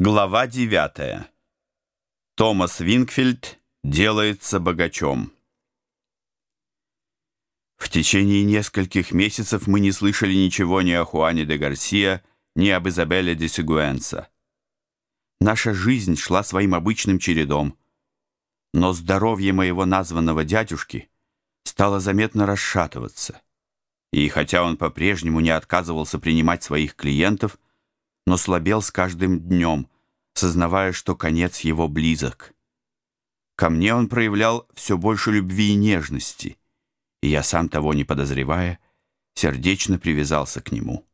Глава 9. Томас Винкфельд делается богачом. В течение нескольких месяцев мы не слышали ничего ни о Хуане де Гарсия, ни об Изабелле де Сигуэнса. Наша жизнь шла своим обычным чередом, но здоровье моего названного дядюшки стало заметно расшатываться. И хотя он по-прежнему не отказывался принимать своих клиентов, но слабел с каждым днем, сознавая, что конец его близок. Ко мне он проявлял все больше любви и нежности, и я, сам того не подозревая, сердечно привязался к нему.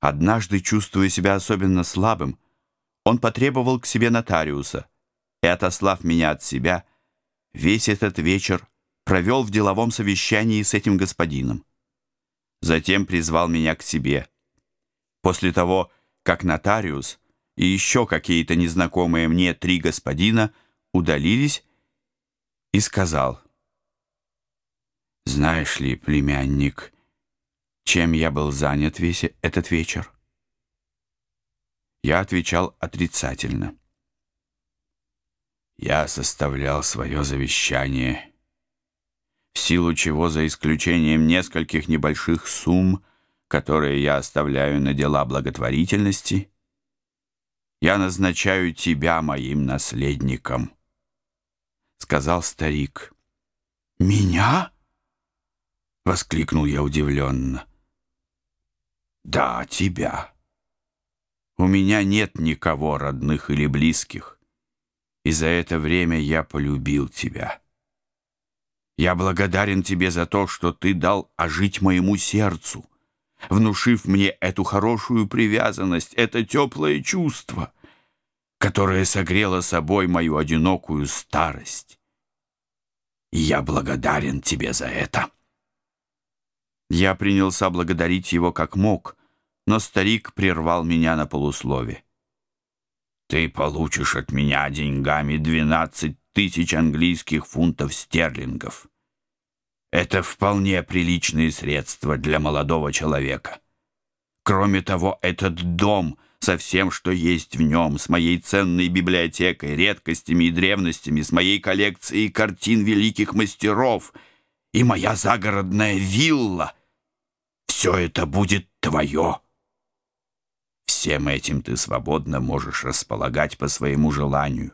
Однажды, чувствуя себя особенно слабым, он потребовал к себе нотариуса и, отослав меня от себя, весь этот вечер провел в деловом совещании с этим господином. Затем призвал меня к себе — После того, как нотариус и еще какие-то незнакомые мне три господина удалились, и сказал, «Знаешь ли, племянник, чем я был занят весь этот вечер?» Я отвечал отрицательно. Я составлял свое завещание, в силу чего, за исключением нескольких небольших сумм, которые я оставляю на дела благотворительности, я назначаю тебя моим наследником, — сказал старик. «Меня?» — воскликнул я удивленно. «Да, тебя. У меня нет никого родных или близких, и за это время я полюбил тебя». Я благодарен тебе за то, что ты дал ожить моему сердцу, внушив мне эту хорошую привязанность, это теплое чувство, которое согрело собой мою одинокую старость. И я благодарен тебе за это. Я принялся благодарить его как мог, но старик прервал меня на полуслове. «Ты получишь от меня деньгами двенадцать тысяч английских фунтов стерлингов». Это вполне приличные средства для молодого человека. Кроме того, этот дом со всем, что есть в нем, с моей ценной библиотекой, редкостями и древностями, с моей коллекцией картин великих мастеров и моя загородная вилла — все это будет твое. Всем этим ты свободно можешь располагать по своему желанию.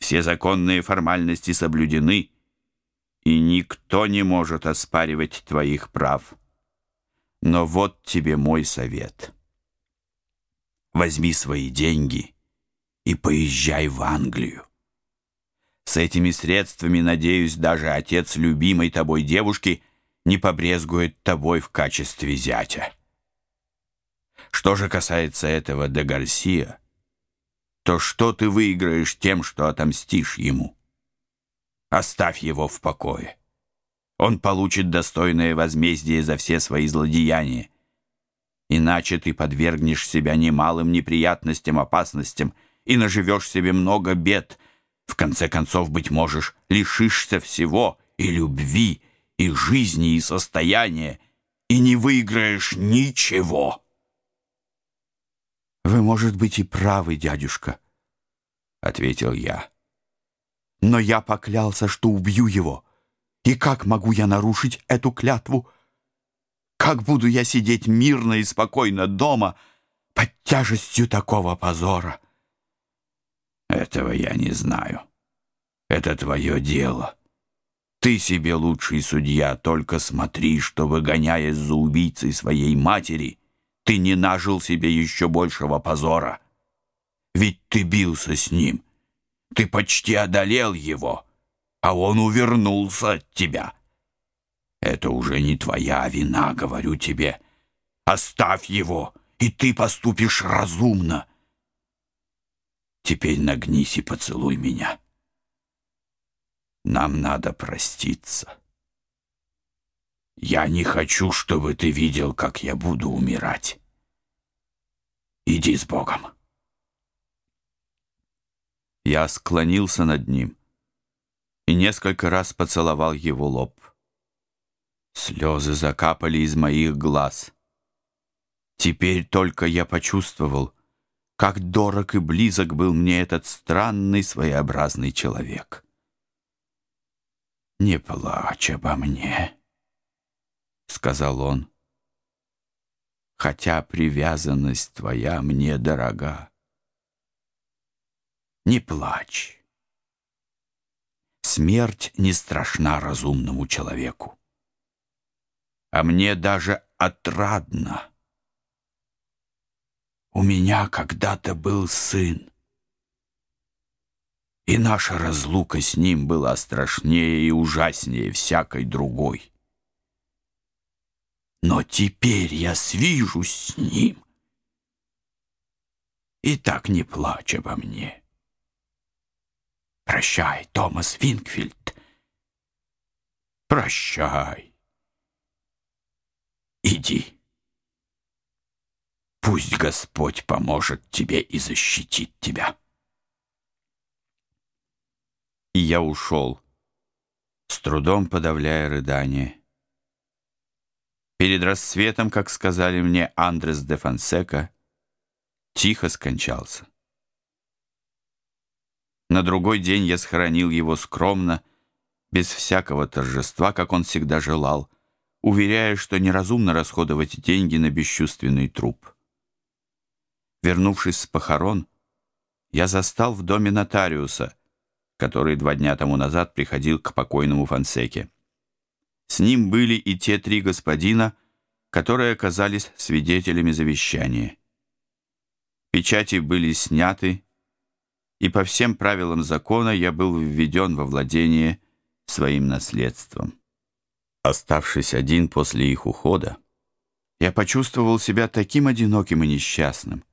Все законные формальности соблюдены — и никто не может оспаривать твоих прав. Но вот тебе мой совет. Возьми свои деньги и поезжай в Англию. С этими средствами, надеюсь, даже отец любимой тобой девушки не побрезгует тобой в качестве зятя. Что же касается этого де Гарсия, то что ты выиграешь тем, что отомстишь ему?» Оставь его в покое. Он получит достойное возмездие за все свои злодеяния. Иначе ты подвергнешь себя немалым неприятностям, опасностям и наживешь себе много бед. В конце концов, быть можешь, лишишься всего и любви, и жизни, и состояния, и не выиграешь ничего. «Вы, может быть, и правы, дядюшка», — ответил я. Но я поклялся, что убью его. И как могу я нарушить эту клятву? Как буду я сидеть мирно и спокойно дома под тяжестью такого позора? Этого я не знаю. Это твое дело. Ты себе лучший судья, только смотри, чтобы, гоняясь за убийцей своей матери, ты не нажил себе еще большего позора. Ведь ты бился с ним — ты почти одолел его, а он увернулся от тебя. Это уже не твоя вина, говорю тебе. Оставь его, и ты поступишь разумно. Теперь нагнись и поцелуй меня. Нам надо проститься. Я не хочу, чтобы ты видел, как я буду умирать. Иди с Богом. Я склонился над ним и несколько раз поцеловал его лоб. Слезы закапали из моих глаз. Теперь только я почувствовал, как дорог и близок был мне этот странный своеобразный человек. «Не плачь обо мне», — сказал он, «хотя привязанность твоя мне дорога. Не плачь. Смерть не страшна разумному человеку, а мне даже отрадно. У меня когда-то был сын, и наша разлука с ним была страшнее и ужаснее всякой другой. Но теперь я свижусь с ним, и так не плачь обо мне. Прощай, Томас Винкфильд. Прощай. Иди. Пусть Господь поможет тебе и защитит тебя. И я ушел, с трудом подавляя рыдание. Перед рассветом, как сказали мне Андрес де Фонсека, тихо скончался. На другой день я схоронил его скромно, без всякого торжества, как он всегда желал, уверяя, что неразумно расходовать деньги на бесчувственный труп. Вернувшись с похорон, я застал в доме нотариуса, который два дня тому назад приходил к покойному Фансеке. С ним были и те три господина, которые оказались свидетелями завещания. Печати были сняты, и по всем правилам закона я был введен во владение своим наследством. Оставшись один после их ухода, я почувствовал себя таким одиноким и несчастным,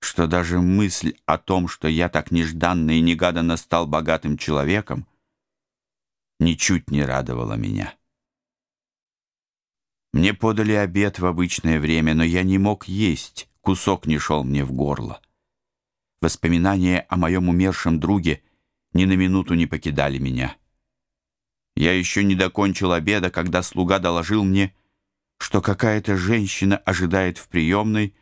что даже мысль о том, что я так нежданно и негаданно стал богатым человеком, ничуть не радовала меня. Мне подали обед в обычное время, но я не мог есть, кусок не шел мне в горло. Воспоминания о моем умершем друге ни на минуту не покидали меня. Я еще не докончил обеда, когда слуга доложил мне, что какая-то женщина ожидает в приемной,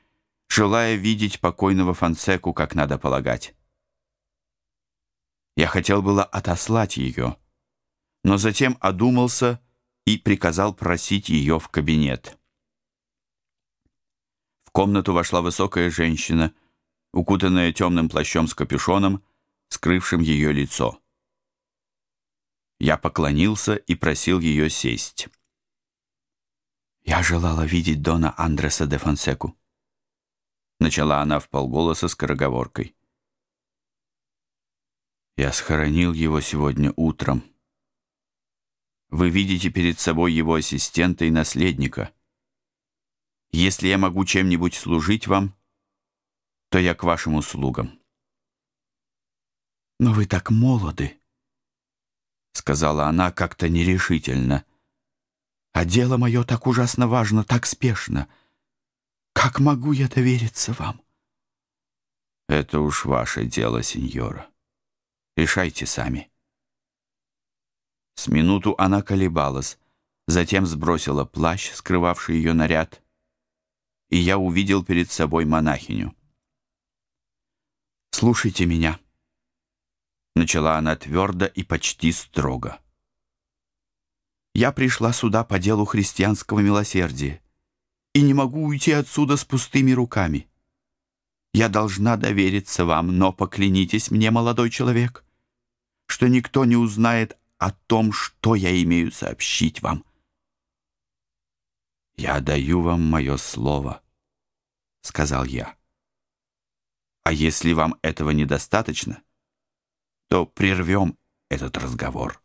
желая видеть покойного Фансеку, как надо полагать. Я хотел было отослать ее, но затем одумался и приказал просить ее в кабинет. В комнату вошла высокая женщина, укутанная темным плащом с капюшоном, скрывшим ее лицо. Я поклонился и просил ее сесть. «Я желала видеть Дона Андреса де Фонсеку», Начала она в полголоса скороговоркой. Я схоронил его сегодня утром. Вы видите перед собой его ассистента и наследника. Если я могу чем-нибудь служить вам, то я к вашим услугам. Но вы так молоды, сказала она как-то нерешительно. А дело мое так ужасно важно, так спешно — как могу я довериться вам? Это уж ваше дело, сеньора. Решайте сами. С минуту она колебалась, затем сбросила плащ, скрывавший ее наряд, и я увидел перед собой монахиню. «Слушайте меня», — начала она твердо и почти строго. «Я пришла сюда по делу христианского милосердия и не могу уйти отсюда с пустыми руками. Я должна довериться вам, но поклянитесь мне, молодой человек, что никто не узнает о том, что я имею сообщить вам. «Я даю вам мое слово», — сказал я. «А если вам этого недостаточно, то прервем этот разговор».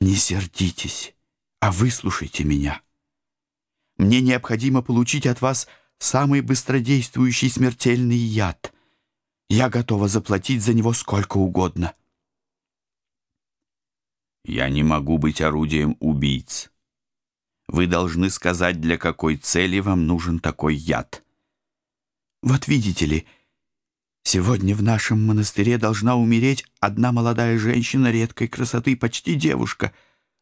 «Не сердитесь, а выслушайте меня». Мне необходимо получить от вас самый быстродействующий смертельный яд. Я готова заплатить за него сколько угодно. Я не могу быть орудием убийц. Вы должны сказать, для какой цели вам нужен такой яд. Вот видите ли, сегодня в нашем монастыре должна умереть одна молодая женщина редкой красоты, почти девушка,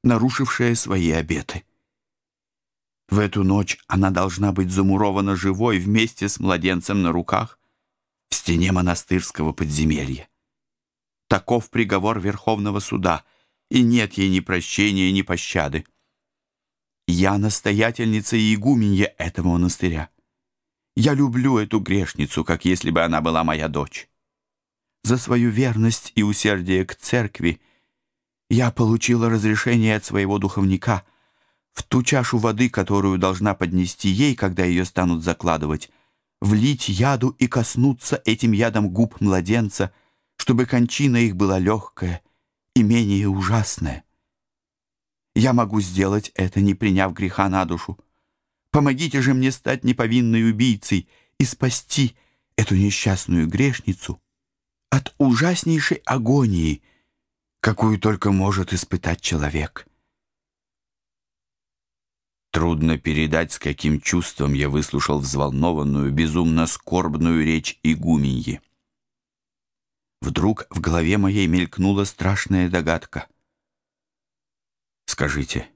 нарушившая свои обеты. В эту ночь она должна быть замурована живой вместе с младенцем на руках в стене монастырского подземелья. Таков приговор Верховного суда, и нет ей ни прощения, ни пощады. Я настоятельница и игуменья этого монастыря. Я люблю эту грешницу, как если бы она была моя дочь. За свою верность и усердие к церкви я получила разрешение от своего духовника в ту чашу воды, которую должна поднести ей, когда ее станут закладывать, влить яду и коснуться этим ядом губ младенца, чтобы кончина их была легкая и менее ужасная. Я могу сделать это, не приняв греха на душу. Помогите же мне стать неповинной убийцей и спасти эту несчастную грешницу от ужаснейшей агонии, какую только может испытать человек. Трудно передать, с каким чувством я выслушал взволнованную, безумно скорбную речь игуменьи. Вдруг в голове моей мелькнула страшная догадка — Скажите,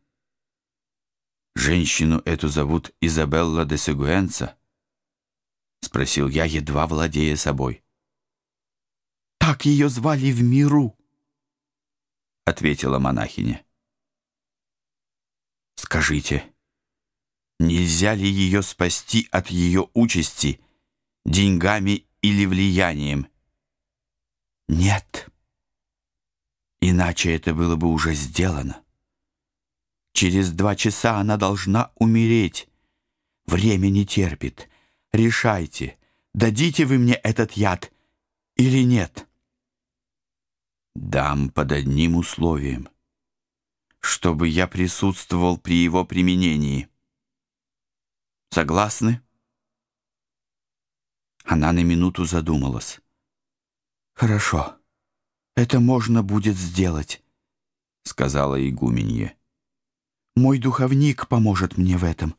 женщину эту зовут Изабелла де Сегуэнца? Спросил я, едва владея собой. Так ее звали в миру, ответила монахиня. Скажите, нельзя ли ее спасти от ее участи деньгами или влиянием? Нет. Иначе это было бы уже сделано. Через два часа она должна умереть. Время не терпит. Решайте, дадите вы мне этот яд или нет. Дам под одним условием, чтобы я присутствовал при его применении. Согласны? Она на минуту задумалась. «Хорошо, это можно будет сделать», — сказала игуменье. Мой духовник поможет мне в этом.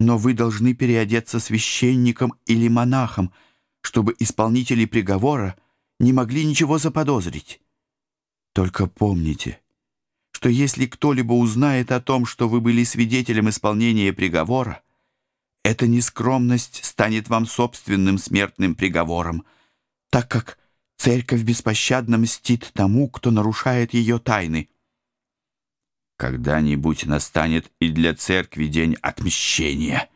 Но вы должны переодеться священником или монахом, чтобы исполнители приговора не могли ничего заподозрить. Только помните, что если кто-либо узнает о том, что вы были свидетелем исполнения приговора, эта нескромность станет вам собственным смертным приговором, так как церковь беспощадно мстит тому, кто нарушает ее тайны. Когда-нибудь настанет и для церкви день отмщения.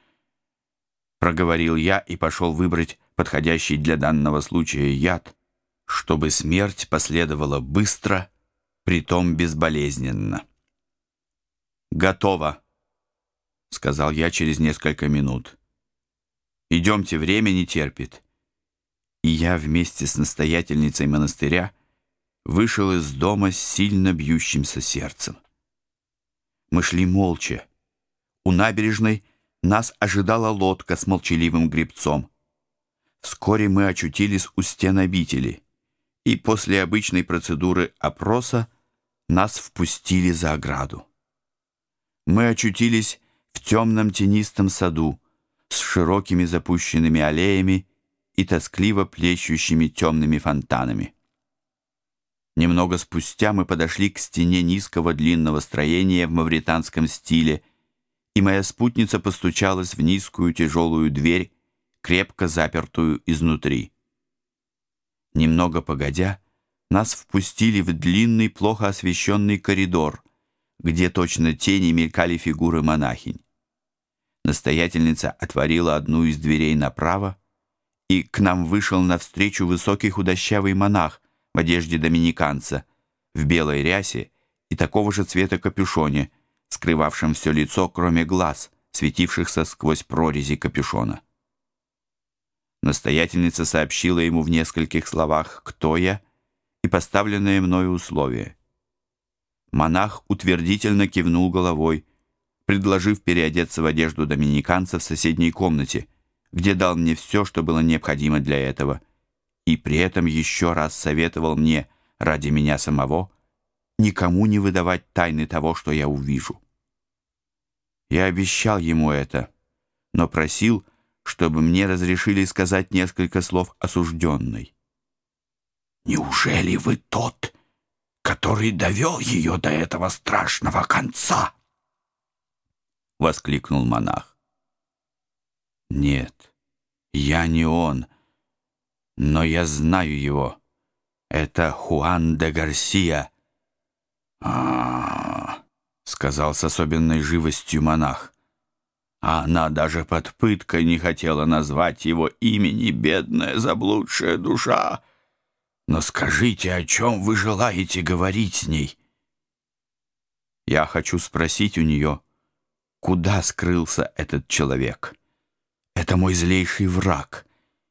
Проговорил я и пошел выбрать подходящий для данного случая яд, чтобы смерть последовала быстро, притом безболезненно. «Готово», — сказал я через несколько минут. «Идемте, время не терпит». И я вместе с настоятельницей монастыря вышел из дома с сильно бьющимся сердцем. Мы шли молча. У набережной нас ожидала лодка с молчаливым гребцом. Вскоре мы очутились у стен обители, и после обычной процедуры опроса нас впустили за ограду. Мы очутились в темном тенистом саду с широкими запущенными аллеями и тоскливо плещущими темными фонтанами. Немного спустя мы подошли к стене низкого длинного строения в мавританском стиле, и моя спутница постучалась в низкую тяжелую дверь, крепко запертую изнутри. Немного погодя, нас впустили в длинный, плохо освещенный коридор, где точно тени мелькали фигуры монахинь. Настоятельница отворила одну из дверей направо, и к нам вышел навстречу высокий худощавый монах в одежде доминиканца, в белой рясе и такого же цвета капюшоне, скрывавшем все лицо, кроме глаз, светившихся сквозь прорези капюшона. Настоятельница сообщила ему в нескольких словах, кто я, и поставленное мною условие. Монах утвердительно кивнул головой, предложив переодеться в одежду доминиканца в соседней комнате, где дал мне все, что было необходимо для этого — и при этом еще раз советовал мне ради меня самого никому не выдавать тайны того, что я увижу. Я обещал ему это, но просил, чтобы мне разрешили сказать несколько слов осужденной. «Неужели вы тот, который довел ее до этого страшного конца?» воскликнул монах. «Нет, я не он, но я знаю его. Это Хуан де Гарсия». «А-а-а», сказал с особенной живостью монах. А она даже под пыткой не хотела назвать его имени, бедная заблудшая душа. Но скажите, о чем вы желаете говорить с ней? Я хочу спросить у нее, куда скрылся этот человек. Это мой злейший враг,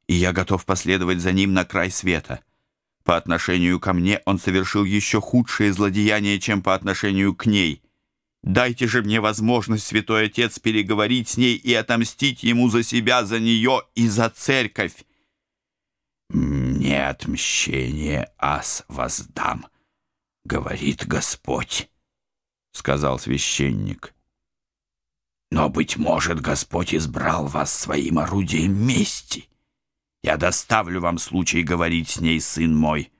и я готов последовать за ним на край света. По отношению ко мне он совершил еще худшее злодеяние, чем по отношению к ней. Дайте же мне возможность, святой отец, переговорить с ней и отомстить ему за себя, за нее и за церковь. «Не отмщение, ас воздам, — говорит Господь», — сказал священник. «Но, быть может, Господь избрал вас своим орудием мести. Я доставлю вам случай говорить с ней, сын мой.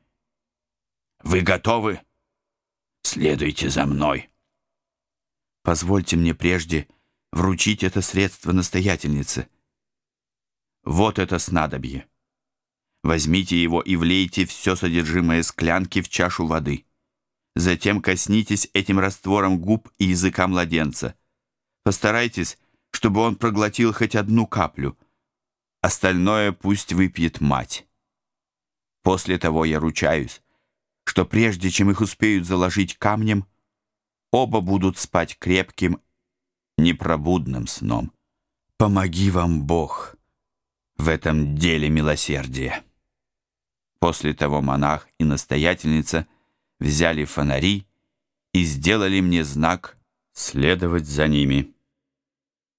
Вы готовы? Следуйте за мной». Позвольте мне прежде вручить это средство настоятельнице. Вот это снадобье. Возьмите его и влейте все содержимое склянки в чашу воды. Затем коснитесь этим раствором губ и языка младенца. Постарайтесь, чтобы он проглотил хоть одну каплю. Остальное пусть выпьет мать. После того я ручаюсь, что прежде чем их успеют заложить камнем, оба будут спать крепким, непробудным сном. Помоги вам Бог в этом деле милосердия. После того монах и настоятельница взяли фонари и сделали мне знак следовать за ними.